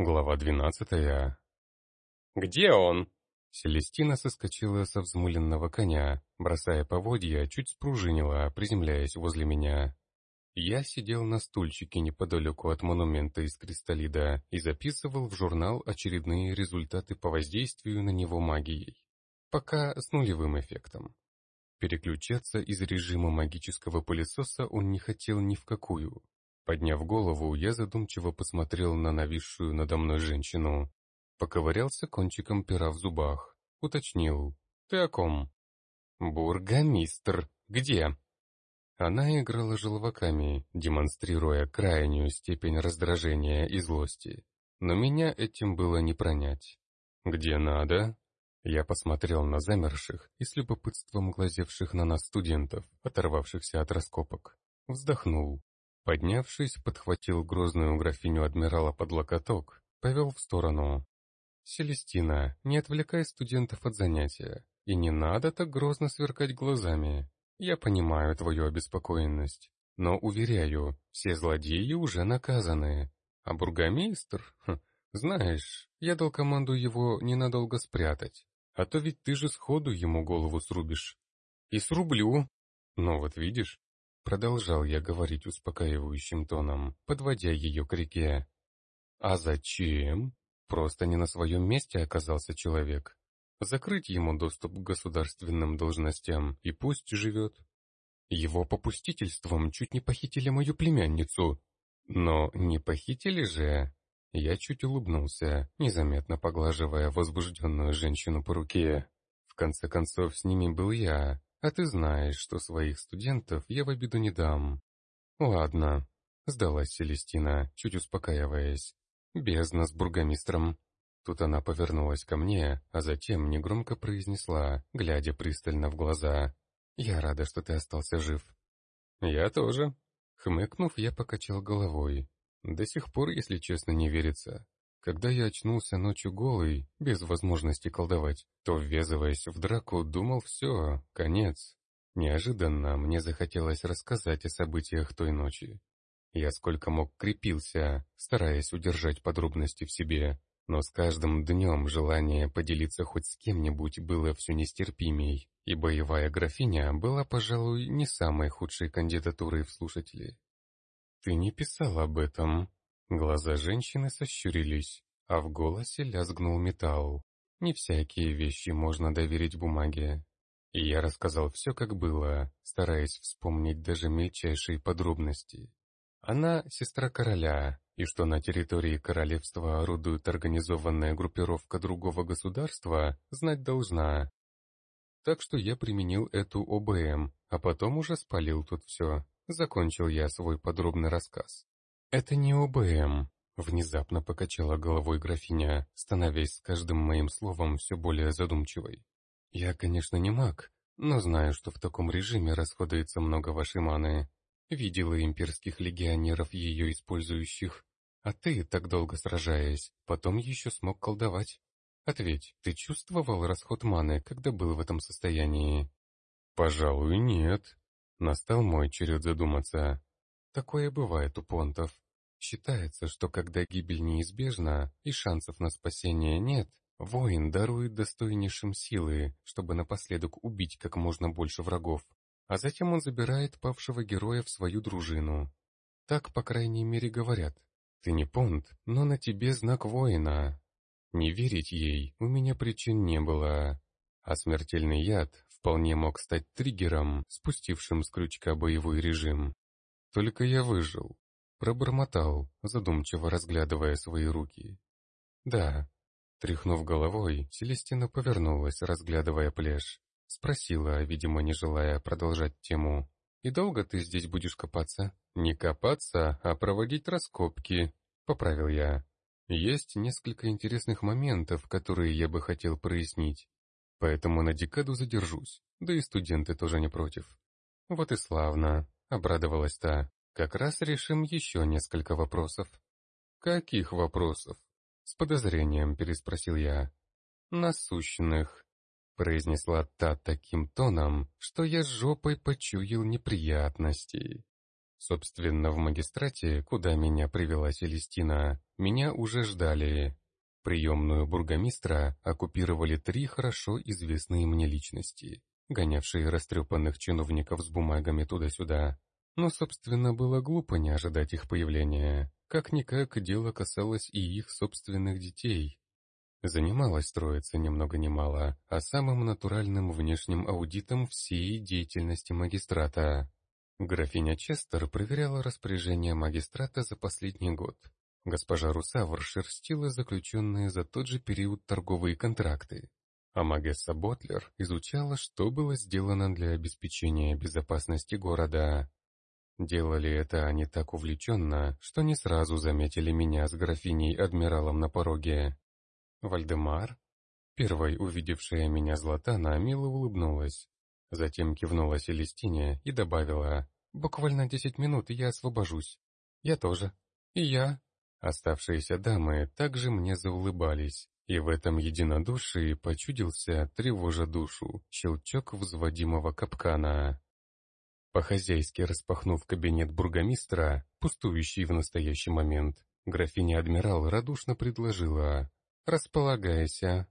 Глава двенадцатая. «Где он?» Селестина соскочила со взмыленного коня, бросая поводья, чуть спружинила, приземляясь возле меня. Я сидел на стульчике неподалеку от монумента из кристаллида и записывал в журнал очередные результаты по воздействию на него магией. Пока с нулевым эффектом. Переключаться из режима магического пылесоса он не хотел ни в какую. Подняв голову, я задумчиво посмотрел на нависшую надо мной женщину. Поковырялся кончиком пера в зубах. Уточнил. «Ты о ком?» «Бургомистр. Где?» Она играла желваками, демонстрируя крайнюю степень раздражения и злости. Но меня этим было не пронять. «Где надо?» Я посмотрел на замерших и с любопытством глазевших на нас студентов, оторвавшихся от раскопок. Вздохнул. Поднявшись, подхватил грозную графиню адмирала под локоток, повел в сторону. «Селестина, не отвлекай студентов от занятия, и не надо так грозно сверкать глазами. Я понимаю твою обеспокоенность, но, уверяю, все злодеи уже наказаны. А бургомистр, хм, знаешь, я дал команду его ненадолго спрятать, а то ведь ты же сходу ему голову срубишь. И срублю. Ну вот видишь, продолжал я говорить успокаивающим тоном, подводя ее к реке. А зачем? Просто не на своем месте оказался человек. Закрыть ему доступ к государственным должностям, и пусть живет. Его попустительством чуть не похитили мою племянницу. Но не похитили же. Я чуть улыбнулся, незаметно поглаживая возбужденную женщину по руке. В конце концов, с ними был я, а ты знаешь, что своих студентов я в обиду не дам. Ладно, сдалась Селестина, чуть успокаиваясь. Бездна с бургомистром. Тут она повернулась ко мне, а затем негромко произнесла, глядя пристально в глаза. «Я рада, что ты остался жив». «Я тоже». Хмыкнув, я покачал головой. До сих пор, если честно, не верится. Когда я очнулся ночью голый, без возможности колдовать, то, ввязываясь в драку, думал все, конец. Неожиданно мне захотелось рассказать о событиях той ночи. Я сколько мог крепился, стараясь удержать подробности в себе, но с каждым днем желание поделиться хоть с кем-нибудь было все нестерпимей, и боевая графиня была, пожалуй, не самой худшей кандидатурой в слушатели. «Ты не писал об этом». Глаза женщины сощурились, а в голосе лязгнул металл. Не всякие вещи можно доверить бумаге. И я рассказал все, как было, стараясь вспомнить даже мельчайшие подробности. Она сестра короля, и что на территории королевства орудует организованная группировка другого государства, знать должна. Так что я применил эту ОБМ, а потом уже спалил тут все. Закончил я свой подробный рассказ. «Это не ОБМ», — внезапно покачала головой графиня, становясь с каждым моим словом все более задумчивой. «Я, конечно, не маг, но знаю, что в таком режиме расходуется много вашей маны. Видела имперских легионеров ее использующих. А ты, так долго сражаясь, потом еще смог колдовать. Ответь, ты чувствовал расход маны, когда был в этом состоянии? Пожалуй, нет. Настал мой черед задуматься. Такое бывает у понтов. Считается, что когда гибель неизбежна и шансов на спасение нет, воин дарует достойнейшим силы, чтобы напоследок убить как можно больше врагов а затем он забирает павшего героя в свою дружину. Так, по крайней мере, говорят. Ты не понт, но на тебе знак воина. Не верить ей у меня причин не было, а смертельный яд вполне мог стать триггером, спустившим с крючка боевой режим. Только я выжил, пробормотал, задумчиво разглядывая свои руки. Да, тряхнув головой, Селестина повернулась, разглядывая плешь. Спросила, видимо, не желая продолжать тему. «И долго ты здесь будешь копаться?» «Не копаться, а проводить раскопки», — поправил я. «Есть несколько интересных моментов, которые я бы хотел прояснить. Поэтому на декаду задержусь, да и студенты тоже не против». «Вот и славно», — обрадовалась та. «Как раз решим еще несколько вопросов». «Каких вопросов?» — с подозрением переспросил я. «Насущных», произнесла та таким тоном, что я жопой почуял неприятностей. Собственно, в магистрате, куда меня привела Селестина, меня уже ждали. Приемную бургомистра оккупировали три хорошо известные мне личности, гонявшие растрепанных чиновников с бумагами туда-сюда. Но, собственно, было глупо не ожидать их появления. Как-никак дело касалось и их собственных детей. Занималась троица ни много ни мало, а самым натуральным внешним аудитом всей деятельности магистрата. Графиня Честер проверяла распоряжение магистрата за последний год. Госпожа Русавр шерстила заключенные за тот же период торговые контракты, а Магесса Ботлер изучала, что было сделано для обеспечения безопасности города. Делали это они так увлеченно, что не сразу заметили меня с графиней-адмиралом на пороге. Вальдемар, первой увидевшая меня Златана, мило улыбнулась. Затем кивнула Селестине и добавила, «Буквально десять минут, и я освобожусь». «Я тоже». «И я». Оставшиеся дамы также мне заулыбались, и в этом единодушии почудился, тревожа душу, щелчок взводимого капкана. По-хозяйски распахнув кабинет бургомистра, пустующий в настоящий момент, графиня-адмирал радушно предложила «Располагайся».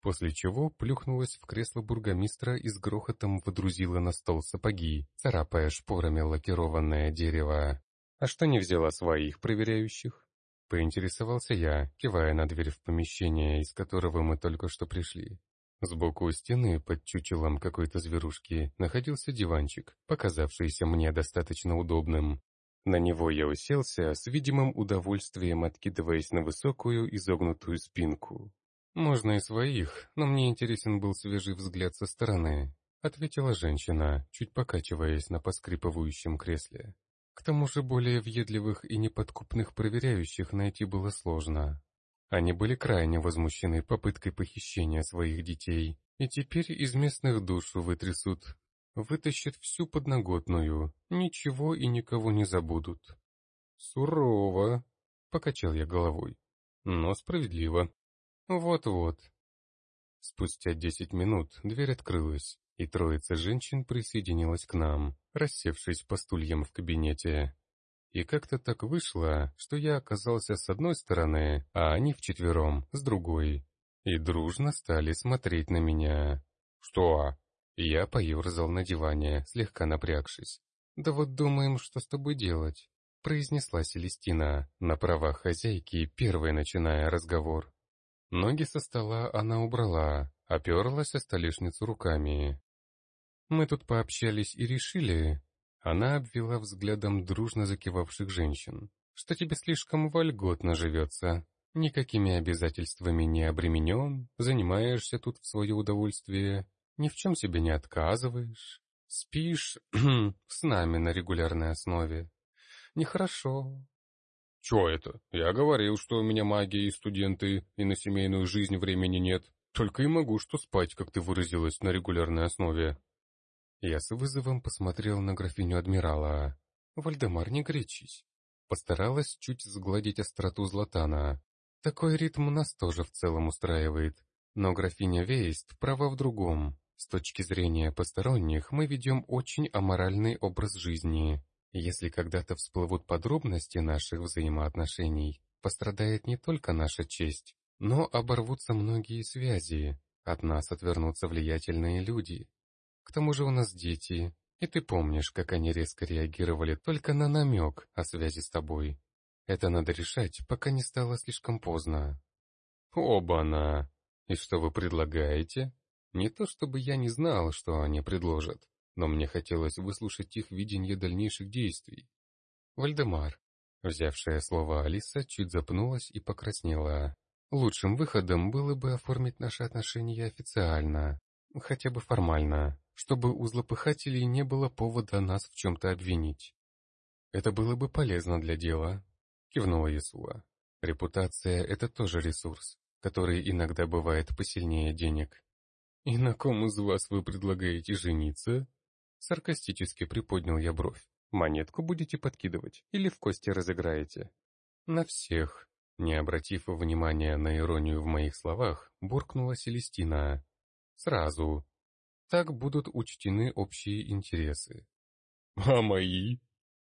После чего плюхнулась в кресло бургомистра и с грохотом водрузила на стол сапоги, царапая шпорами лакированное дерево. «А что не взяла своих проверяющих?» Поинтересовался я, кивая на дверь в помещение, из которого мы только что пришли. Сбоку у стены, под чучелом какой-то зверушки, находился диванчик, показавшийся мне достаточно удобным. На него я уселся, с видимым удовольствием откидываясь на высокую изогнутую спинку. «Можно и своих, но мне интересен был свежий взгляд со стороны», — ответила женщина, чуть покачиваясь на поскрипывающем кресле. К тому же более въедливых и неподкупных проверяющих найти было сложно. Они были крайне возмущены попыткой похищения своих детей, и теперь из местных душу вытрясут, вытащат всю подноготную, ничего и никого не забудут. «Сурово», — покачал я головой, — «но справедливо». «Вот-вот». Спустя десять минут дверь открылась, и троица женщин присоединилась к нам, рассевшись по стульям в кабинете. И как-то так вышло, что я оказался с одной стороны, а они вчетвером с другой. И дружно стали смотреть на меня. «Что?» Я поерзал на диване, слегка напрягшись. «Да вот думаем, что с тобой делать», — произнесла Селестина, на правах хозяйки, первой начиная разговор. Ноги со стола она убрала, оперлась о столешницу руками. Мы тут пообщались и решили, она обвела взглядом дружно закивавших женщин, что тебе слишком вольготно живется. Никакими обязательствами не обременен, занимаешься тут в свое удовольствие, ни в чем себе не отказываешь, спишь с нами на регулярной основе. Нехорошо. Чё это? Я говорил, что у меня магия и студенты, и на семейную жизнь времени нет. Только и могу что спать, как ты выразилась, на регулярной основе. Я с вызовом посмотрел на графиню адмирала. «Вальдемар, не горячись». Постаралась чуть сгладить остроту Златана. Такой ритм нас тоже в целом устраивает. Но графиня Вейст права в другом. С точки зрения посторонних мы ведем очень аморальный образ жизни. Если когда-то всплывут подробности наших взаимоотношений, пострадает не только наша честь, но оборвутся многие связи. От нас отвернутся влиятельные люди, к тому же у нас дети, и ты помнишь, как они резко реагировали только на намек о связи с тобой. Это надо решать, пока не стало слишком поздно. Оба-на! И что вы предлагаете? Не то чтобы я не знал, что они предложат, но мне хотелось выслушать их видение дальнейших действий. Вальдемар, взявшая слово Алиса, чуть запнулась и покраснела. Лучшим выходом было бы оформить наши отношения официально, хотя бы формально чтобы у злопыхателей не было повода нас в чем-то обвинить. Это было бы полезно для дела, кивнула Исуа. Репутация — это тоже ресурс, который иногда бывает посильнее денег. «И на ком из вас вы предлагаете жениться?» Саркастически приподнял я бровь. «Монетку будете подкидывать или в кости разыграете?» «На всех», не обратив внимания на иронию в моих словах, буркнула Селестина. «Сразу, так будут учтены общие интересы. «А мои?»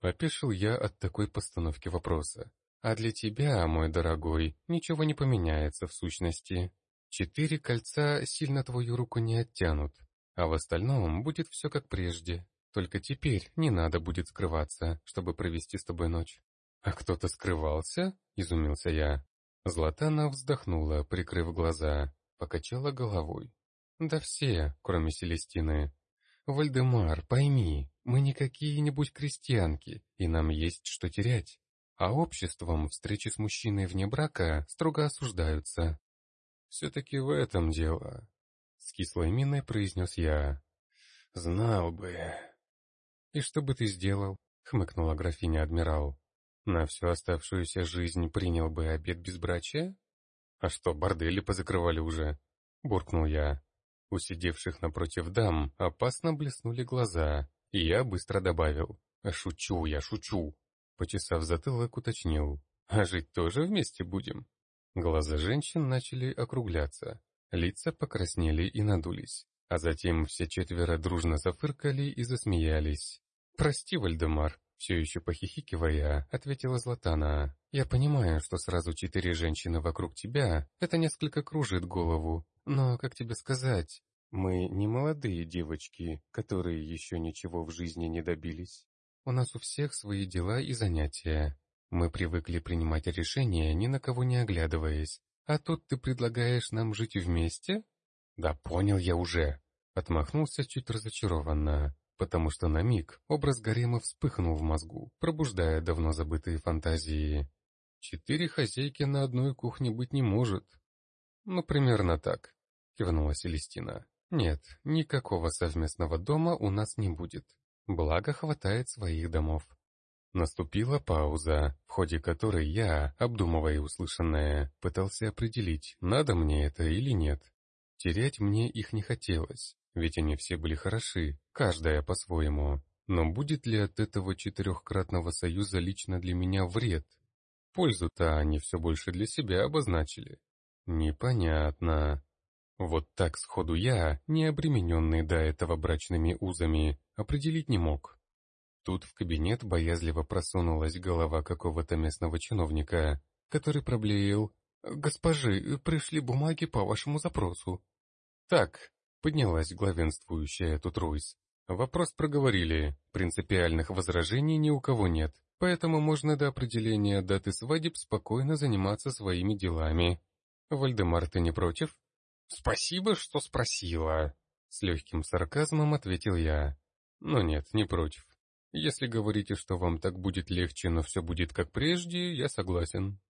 Опешил я от такой постановки вопроса. А для тебя, мой дорогой, ничего не поменяется в сущности. Четыре кольца сильно твою руку не оттянут, а в остальном будет все как прежде. Только теперь не надо будет скрываться, чтобы провести с тобой ночь. А кто-то скрывался? Изумился я. Златана вздохнула, прикрыв глаза, покачала головой. Да все, кроме Селестины. Вальдемар, пойми, мы не какие-нибудь крестьянки, и нам есть что терять. А обществом встречи с мужчиной вне брака строго осуждаются. Все-таки в этом дело, — с кислой миной произнес я. Знал бы. И что бы ты сделал? — хмыкнула графиня-адмирал. На всю оставшуюся жизнь принял бы обед безбрачия? А что, бордели позакрывали уже? Буркнул я. У сидевших напротив дам опасно блеснули глаза, и я быстро добавил. «Шучу я, шучу!» Почесав затылок, уточнил. «А жить тоже вместе будем?» Глаза женщин начали округляться, лица покраснели и надулись, а затем все четверо дружно зафыркали и засмеялись. «Прости, Вальдемар», все еще похихикивая, ответила Златана. «Я понимаю, что сразу четыре женщины вокруг тебя, это несколько кружит голову, но, как тебе сказать, мы не молодые девочки, которые еще ничего в жизни не добились. У нас у всех свои дела и занятия. Мы привыкли принимать решения, ни на кого не оглядываясь. А тут ты предлагаешь нам жить вместе? Да понял я уже. Отмахнулся чуть разочарованно, потому что на миг образ гарема вспыхнул в мозгу, пробуждая давно забытые фантазии. Четыре хозяйки на одной кухне быть не может. «Ну, примерно так», — кивнула Селестина. «Нет, никакого совместного дома у нас не будет. Благо хватает своих домов». Наступила пауза, в ходе которой я, обдумывая услышанное, пытался определить, надо мне это или нет. Терять мне их не хотелось, ведь они все были хороши, каждая по-своему. Но будет ли от этого четырехкратного союза лично для меня вред? Пользу-то они все больше для себя обозначили. Непонятно. Вот так сходу я, не обремененный до этого брачными узами, определить не мог. Тут в кабинет боязливо просунулась голова какого-то местного чиновника, который проблеял «Госпожи, пришли бумаги по вашему запросу». «Так», — поднялась главенствующая тут Руйс. «Вопрос проговорили, принципиальных возражений ни у кого нет, поэтому можно до определения даты свадеб спокойно заниматься своими делами». «Вальдемар, ты не против?» «Спасибо, что спросила», — с легким сарказмом ответил я. «Ну нет, не против. Если говорите, что вам так будет легче, но все будет как прежде, я согласен».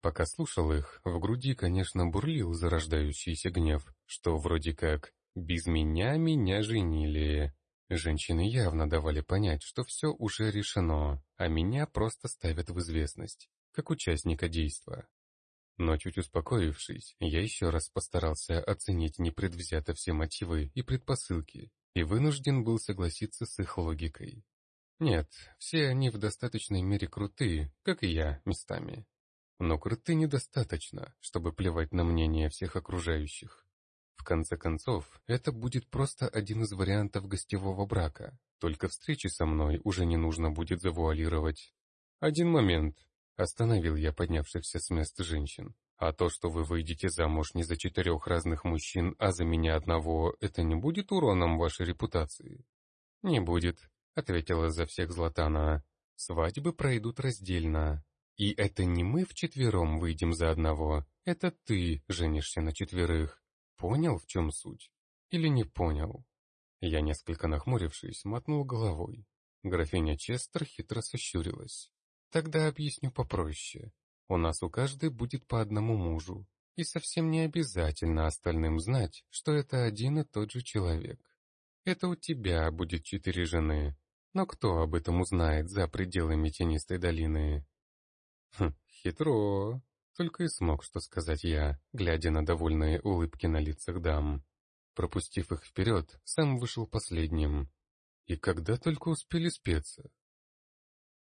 Пока слушал их, в груди, конечно, бурлил зарождающийся гнев, что вроде как «без меня меня женили». Женщины явно давали понять, что все уже решено, а меня просто ставят в известность, как участника действа. Но чуть успокоившись, я еще раз постарался оценить непредвзято все мотивы и предпосылки, и вынужден был согласиться с их логикой. Нет, все они в достаточной мере крутые, как и я, местами. Но круты недостаточно, чтобы плевать на мнение всех окружающих. В конце концов, это будет просто один из вариантов гостевого брака, только встречи со мной уже не нужно будет завуалировать. Один момент, Остановил я поднявшихся с места женщин. А то, что вы выйдете замуж не за четырех разных мужчин, а за меня одного, это не будет уроном вашей репутации? Не будет, ответила за всех Златана. Свадьбы пройдут раздельно. И это не мы вчетвером выйдем за одного, это ты женишься на четверых. Понял, в чем суть? Или не понял? Я, несколько нахмурившись, мотнул головой. Графиня Честер хитро сощурилась. Тогда объясню попроще. У нас у каждой будет по одному мужу, и совсем не обязательно остальным знать, что это один и тот же человек. Это у тебя будет четыре жены, но кто об этом узнает за пределами тенистой долины? Хм, хитро. Только и смог что сказать я, глядя на довольные улыбки на лицах дам. Пропустив их вперед, сам вышел последним. И когда только успели спеться.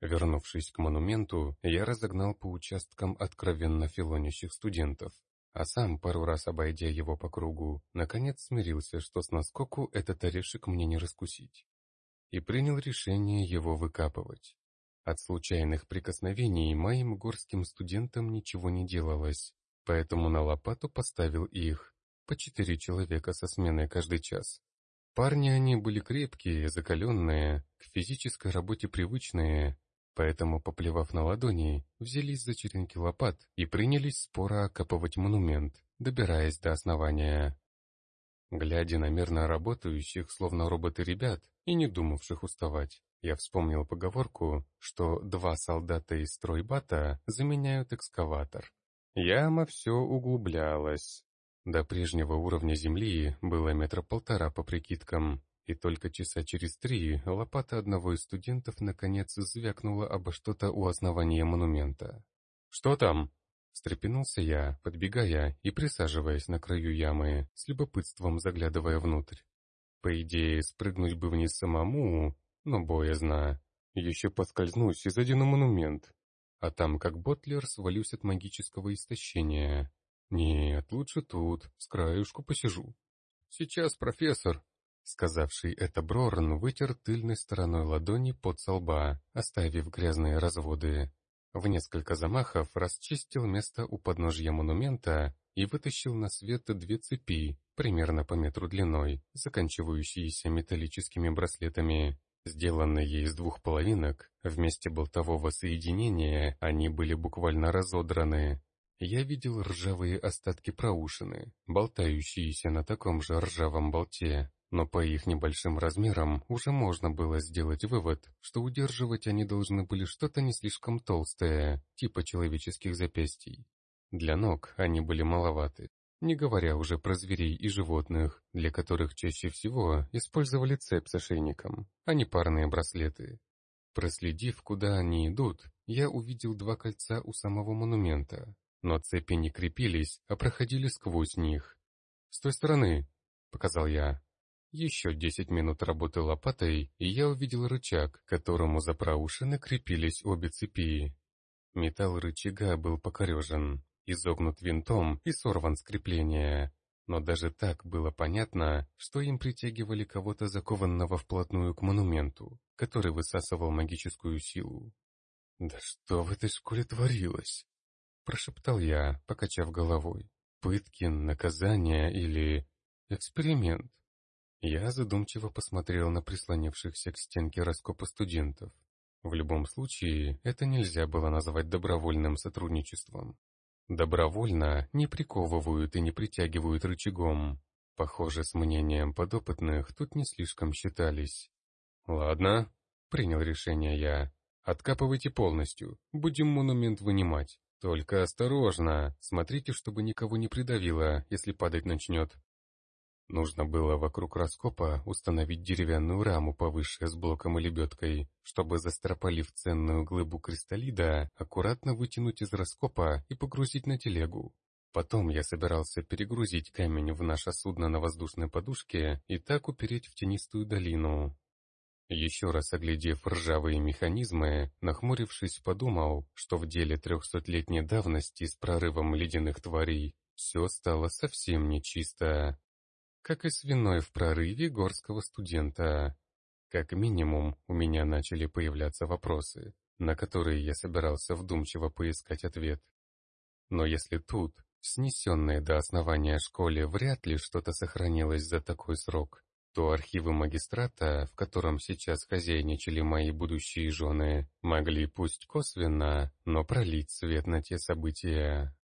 Вернувшись к монументу, я разогнал по участкам откровенно филонящих студентов, а сам, пару раз обойдя его по кругу, наконец смирился, что с наскоку этот орешек мне не раскусить. И принял решение его выкапывать. От случайных прикосновений моим горским студентам ничего не делалось, поэтому на лопату поставил их, по четыре человека со сменой каждый час. Парни они были крепкие, закаленные, к физической работе привычные, поэтому, поплевав на ладони, взялись за черенки лопат и принялись споро окапывать монумент, добираясь до основания. Глядя на мирно работающих, словно роботы ребят, и не думавших уставать, я вспомнил поговорку, что два солдата из стройбата заменяют экскаватор. Яма все углублялась, до прежнего уровня земли было метра полтора по прикидкам, и только часа через три лопата одного из студентов наконец звякнула обо что-то у основания монумента. «Что там?» — встрепенулся я, подбегая и присаживаясь на краю ямы, с любопытством заглядывая внутрь. По идее, спрыгнуть бы вниз самому, но боязно. Еще поскользнусь и задену монумент. А там, как ботлер, свалюсь от магического истощения. «Нет, лучше тут, с краюшку посижу». «Сейчас, профессор!» Сказавший это Брорн вытер тыльной стороной ладони под солба, оставив грязные разводы. В несколько замахов расчистил место у подножья монумента и вытащил на свет две цепи, примерно по метру длиной, заканчивающиеся металлическими браслетами. Сделанные из двух половинок, вместе болтового соединения они были буквально разодраны, я видел ржавые остатки проушины, болтающиеся на таком же ржавом болте, но по их небольшим размерам уже можно было сделать вывод, что удерживать они должны были что-то не слишком толстое, типа человеческих запястий. Для ног они были маловаты, не говоря уже про зверей и животных, для которых чаще всего использовали цепь с ошейником, а не парные браслеты. Проследив, куда они идут, я увидел два кольца у самого монумента, но цепи не крепились, а проходили сквозь них. «С той стороны», — показал я. Еще десять минут работы лопатой, и я увидел рычаг, к которому за проушины крепились обе цепи. Металл рычага был покорежен, изогнут винтом и сорван с крепления. Но даже так было понятно, что им притягивали кого-то закованного вплотную к монументу, который высасывал магическую силу. «Да что в этой школе творилось?» Прошептал я, покачав головой. Пытки, наказание или... эксперимент? Я задумчиво посмотрел на прислонившихся к стенке раскопа студентов. В любом случае, это нельзя было назвать добровольным сотрудничеством. Добровольно не приковывают и не притягивают рычагом. Похоже, с мнением подопытных тут не слишком считались. «Ладно», — принял решение я. «Откапывайте полностью, будем монумент вынимать. «Только осторожно, смотрите, чтобы никого не придавило, если падать начнет». Нужно было вокруг раскопа установить деревянную раму повыше с блоком и лебедкой, чтобы, застропалив ценную глыбу кристаллида, аккуратно вытянуть из раскопа и погрузить на телегу. Потом я собирался перегрузить камень в наше судно на воздушной подушке и так упереть в тенистую долину. Еще раз оглядев ржавые механизмы, нахмурившись, подумал, что в деле трехсотлетней давности с прорывом ледяных тварей все стало совсем нечисто. Как и свиной в прорыве горского студента. Как минимум, у меня начали появляться вопросы, на которые я собирался вдумчиво поискать ответ. Но если тут, в снесенной до основания школе, вряд ли что-то сохранилось за такой срок, то архивы магистрата, в котором сейчас хозяйничали мои будущие жены, могли пусть косвенно, но пролить свет на те события.